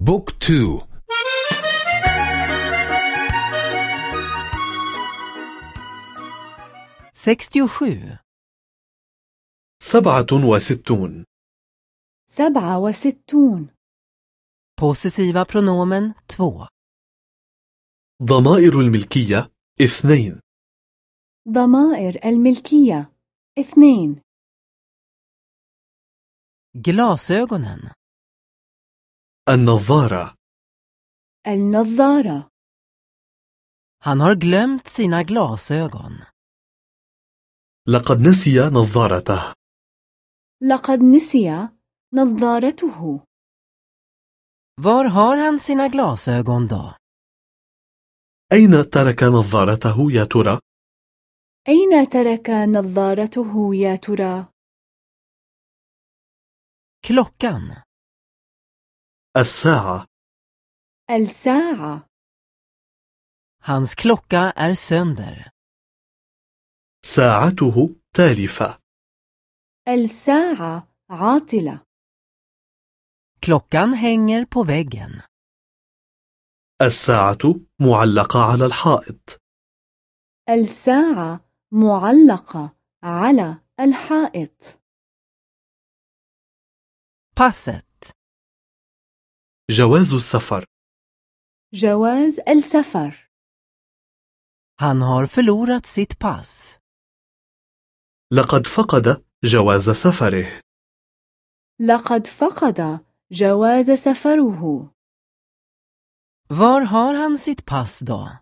بوك تو sextiosju سبعة وستون سبعة وستون Possessiva pronomen två. ضمائر الملكية اثنين ضمائر الملكية اثنين Glasögonen. النظارة النظارة Han har glömt sina glasögon. لقد نسي نظارته لقد نسي نظارته Var har han sina glasögon då? أين ترك نظارته يا ترى؟ أين ترك نظارته يا ترى؟ Klockan. الساعة الساعة Hans klocka är sönder. ساعته تالفة الساعة عاطلة Klockan hänger på väggen. الساعة معلقة على الحائط الساعة معلقة على الحائط Passet. جواز السفر جواز السفر Han har förlorat sitt pass. لقد فقد جواز سفره لقد فقد جواز سفره Var har han sitt pass då?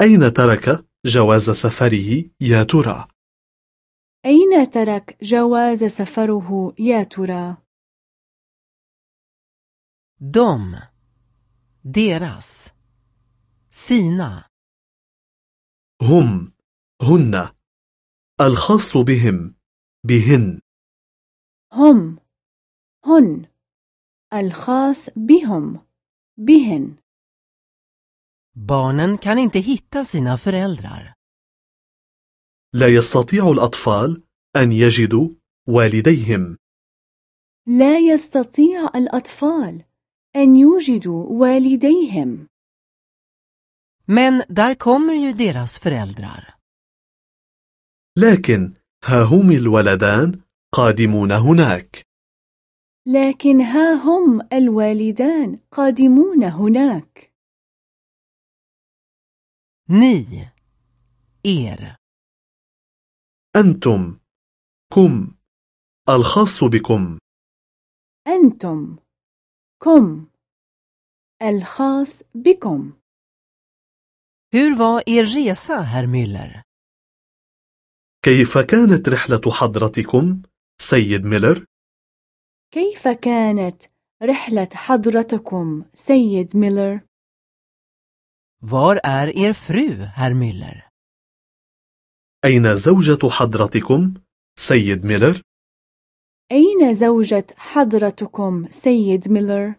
أين ترك جواز سفره يا ترى؟ أين ترك جواز سفره يا ترى؟ De. Deras. Sina. هم هن الخاص بهم بهن هم هن الخاص بهم بهن Barnen kan inte hitta sina föräldrar. لا يستطيع الأطفال أن يجدوا والديهم لا يستطيع الأطفال أن يوجدوا والديهم Men där kommer ju deras föräldrar. لكن ها هم الولدان قادمون هناك لكن ها هم الوالدان قادمون هناك Ni. Er. أنتم كم الخاص بكم أنتم كم الخاص بكم Hur var er resa, herr Müller? كيف كانت رحلة حضرتكم سيد ميلر؟ كيف كانت رحلة حضرتكم سيد ميلر؟ Var är er fru, herr Müller? أين زوجة حضرتكم سيد ميلر؟ أين زوجة حضرتكم سيد ميلر؟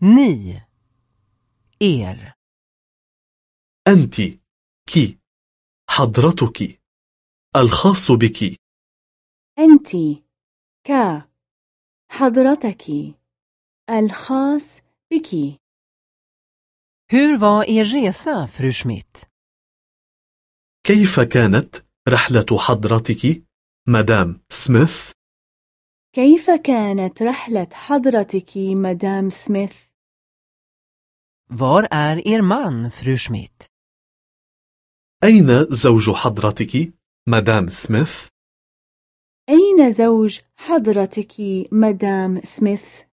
Ni. Er. أنت كي حضرتك الخاص بك أنت ك حضرتك الخاص بك Hur var er resa, fru Schmidt? كيف كانت رحلة حضرتك مدام سميث؟ كيف كانت رحلة حضرتك مدام سميث؟ Var är er man, fru Schmidt? أين زوج حضرتك مدام سميث؟ أين زوج حضرتك مدام سميث؟